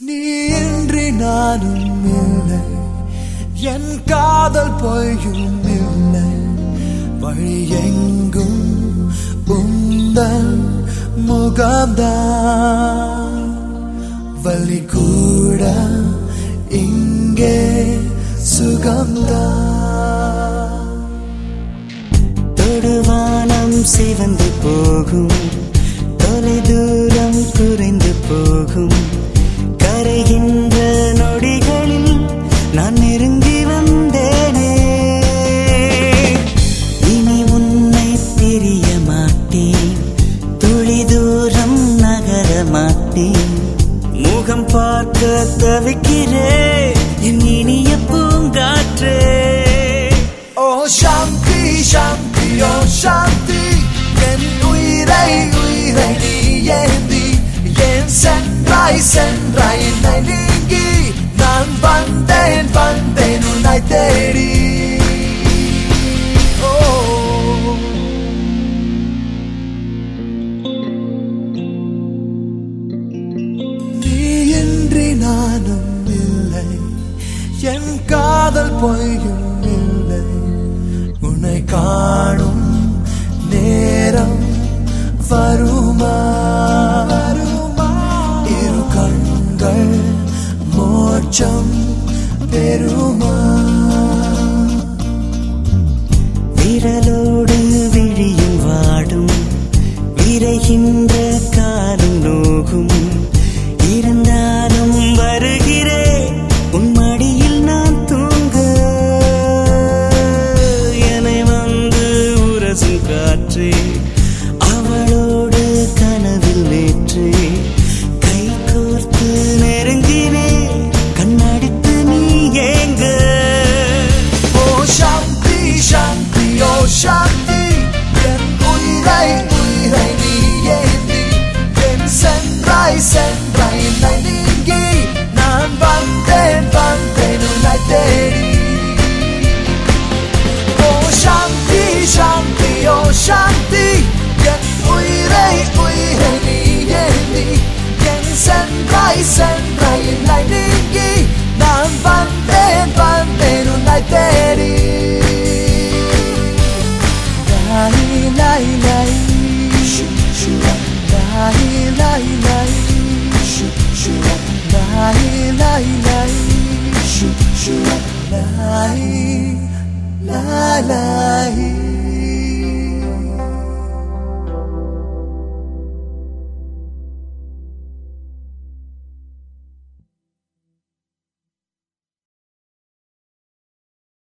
நீ இன்றி நானும் இல்லை. என் காதல் பொய்யும் இல்லை. வழி எங்கும் உந்தல் முகாந்தான் வலி கூட இங்கே சுகம்தான். தொடுவானம் சிவந்து போகும். தொலை தூரம் கூட பார்க்க தவிக்கிறேன் என் இனிய பூங்காற்றே. ஓ சாந்தி சாந்தி ஓ சாந்தி. என் உயிரை உயிரை நீ ஏந்தி. என் சென்றாய் சென்றாய் என்னை நீங்கி. நான் வந்தேன் வந்தேன் உன்னை தேடி. இன்றி நானும் இல்லை. என் காதல் பொய்யும் இல்லை. உன்னை காணும் நேரம் வருமா? வருமா? இரு கண்கள் மோட்சம் பெருமா விரலோடு விழியும் வாடும் விரைகின்ற காலம் நோகும். இருந்தாலும் சாந்தி ஓ சாந்தி என் உயிரை lay lay Shoo shoo lay lay lay Shoo shoo lay lay lay